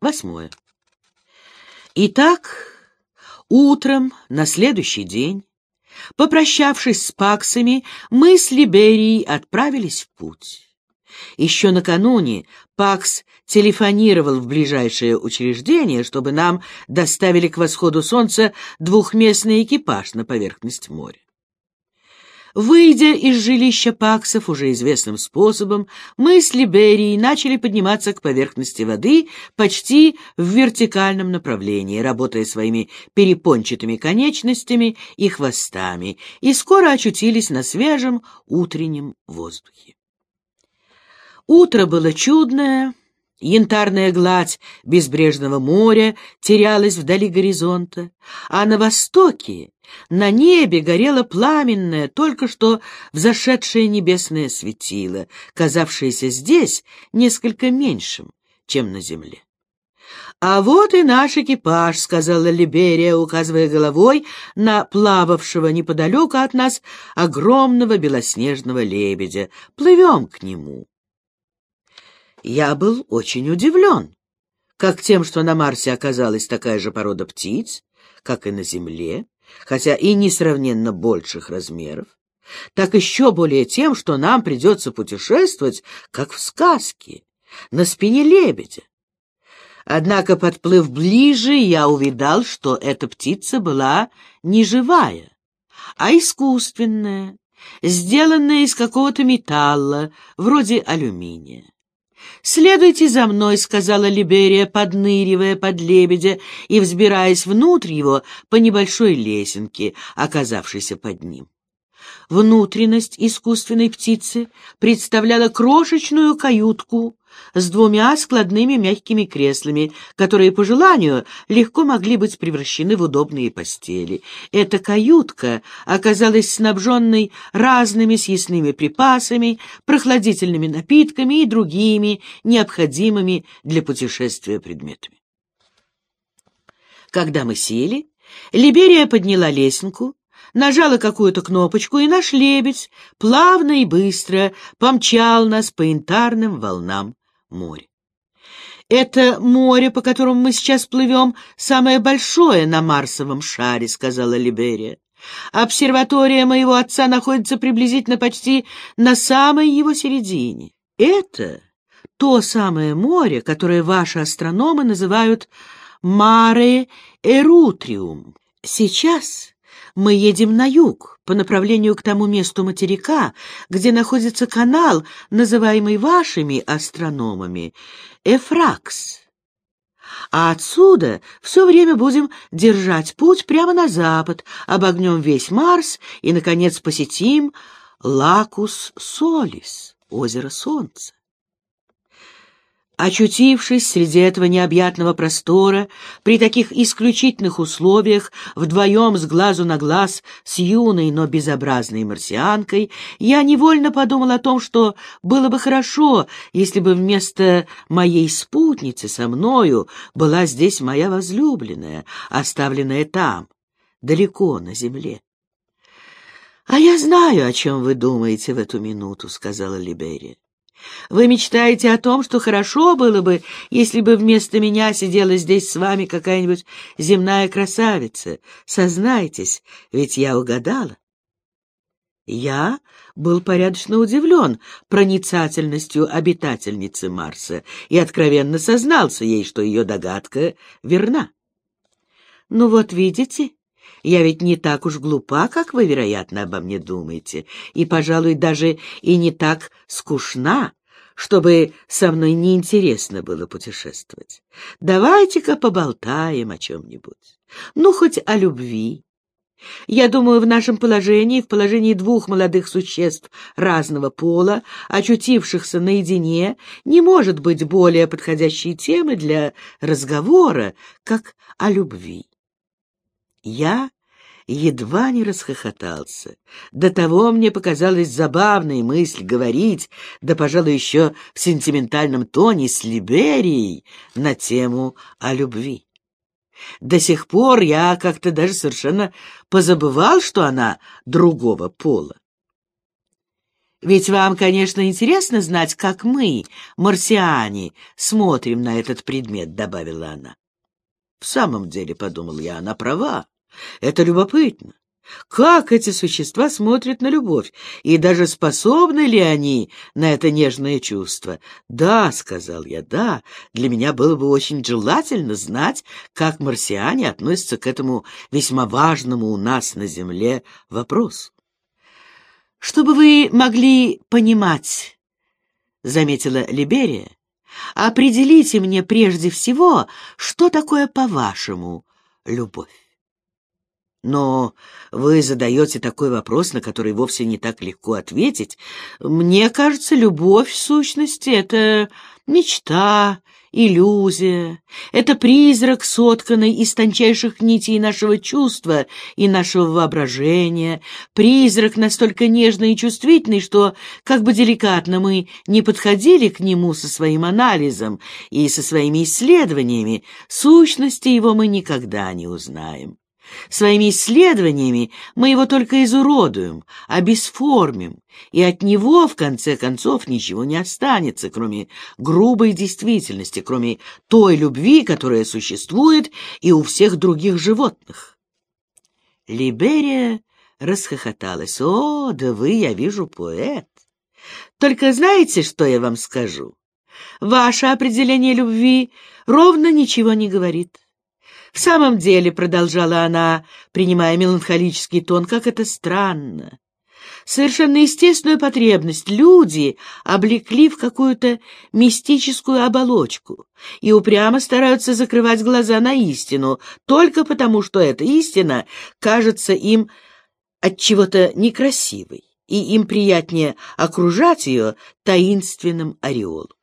Восьмое. Итак, утром на следующий день, попрощавшись с паксами, мы с Либерией отправились в путь. Еще накануне Пакс телефонировал в ближайшее учреждение, чтобы нам доставили к восходу солнца двухместный экипаж на поверхность моря. Выйдя из жилища Паксов уже известным способом, мы с Либерией начали подниматься к поверхности воды почти в вертикальном направлении, работая своими перепончатыми конечностями и хвостами, и скоро очутились на свежем утреннем воздухе. Утро было чудное, янтарная гладь безбрежного моря терялась вдали горизонта, а на востоке, на небе горело пламенное, только что взошедшее небесное светило, казавшееся здесь несколько меньшим, чем на земле. «А вот и наш экипаж», — сказала Либерия, указывая головой на плававшего неподалеку от нас огромного белоснежного лебедя. «Плывем к нему». Я был очень удивлен, как тем, что на Марсе оказалась такая же порода птиц, как и на Земле, хотя и несравненно больших размеров, так еще более тем, что нам придется путешествовать, как в сказке, на спине лебедя. Однако, подплыв ближе, я увидал, что эта птица была не живая, а искусственная, сделанная из какого-то металла, вроде алюминия. «Следуйте за мной», — сказала Либерия, подныривая под лебедя и взбираясь внутрь его по небольшой лесенке, оказавшейся под ним. Внутренность искусственной птицы представляла крошечную каютку с двумя складными мягкими креслами, которые, по желанию, легко могли быть превращены в удобные постели. Эта каютка оказалась снабженной разными съестными припасами, прохладительными напитками и другими необходимыми для путешествия предметами. Когда мы сели, Либерия подняла лесенку, нажала какую-то кнопочку, и наш лебедь плавно и быстро помчал нас по янтарным волнам моря. «Это море, по которому мы сейчас плывем, самое большое на Марсовом шаре», — сказала Либерия. «Обсерватория моего отца находится приблизительно почти на самой его середине. Это то самое море, которое ваши астрономы называют «Маре Эрутриум». Сейчас мы едем на юг, по направлению к тому месту материка, где находится канал, называемый вашими астрономами Эфракс. А отсюда все время будем держать путь прямо на запад, обогнем весь Марс и, наконец, посетим Лакус Солис, озеро Солнца. Очутившись среди этого необъятного простора, при таких исключительных условиях, вдвоем с глазу на глаз с юной, но безобразной марсианкой, я невольно подумал о том, что было бы хорошо, если бы вместо моей спутницы со мною была здесь моя возлюбленная, оставленная там, далеко на земле. — А я знаю, о чем вы думаете в эту минуту, — сказала Либерия. Вы мечтаете о том, что хорошо было бы, если бы вместо меня сидела здесь с вами какая-нибудь земная красавица. Сознайтесь, ведь я угадала. Я был порядочно удивлен проницательностью обитательницы Марса и откровенно сознался ей, что ее догадка верна. «Ну вот видите, я ведь не так уж глупа, как вы, вероятно, обо мне думаете, и, пожалуй, даже и не так скучна, чтобы со мной неинтересно было путешествовать. Давайте-ка поболтаем о чем-нибудь. Ну, хоть о любви. Я думаю, в нашем положении, в положении двух молодых существ разного пола, очутившихся наедине, не может быть более подходящей темы для разговора, как о любви. Я едва не расхохотался. До того мне показалась забавной мысль говорить, да, пожалуй, еще в сентиментальном тоне с Либерией на тему о любви. До сих пор я как-то даже совершенно позабывал, что она другого пола. Ведь вам, конечно, интересно знать, как мы, марсиане, смотрим на этот предмет, — добавила она. В самом деле, — подумал я, — она права. Это любопытно. Как эти существа смотрят на любовь, и даже способны ли они на это нежное чувство? Да, — сказал я, — да, для меня было бы очень желательно знать, как марсиане относятся к этому весьма важному у нас на Земле вопросу. Чтобы вы могли понимать, — заметила Либерия, — определите мне прежде всего, что такое, по-вашему, любовь. Но вы задаете такой вопрос, на который вовсе не так легко ответить. Мне кажется, любовь, в сущности, — это мечта, иллюзия, это призрак, сотканный из тончайших нитей нашего чувства и нашего воображения, призрак настолько нежный и чувствительный, что, как бы деликатно мы не подходили к нему со своим анализом и со своими исследованиями, сущности его мы никогда не узнаем. Своими исследованиями мы его только изуродуем, обесформим, и от него, в конце концов, ничего не останется, кроме грубой действительности, кроме той любви, которая существует и у всех других животных. Либерия расхохоталась. «О, да вы, я вижу, поэт! Только знаете, что я вам скажу? Ваше определение любви ровно ничего не говорит». В самом деле, — продолжала она, принимая меланхолический тон, — как это странно. Совершенно естественную потребность люди облекли в какую-то мистическую оболочку и упрямо стараются закрывать глаза на истину, только потому, что эта истина кажется им от чего-то некрасивой, и им приятнее окружать ее таинственным ореолом.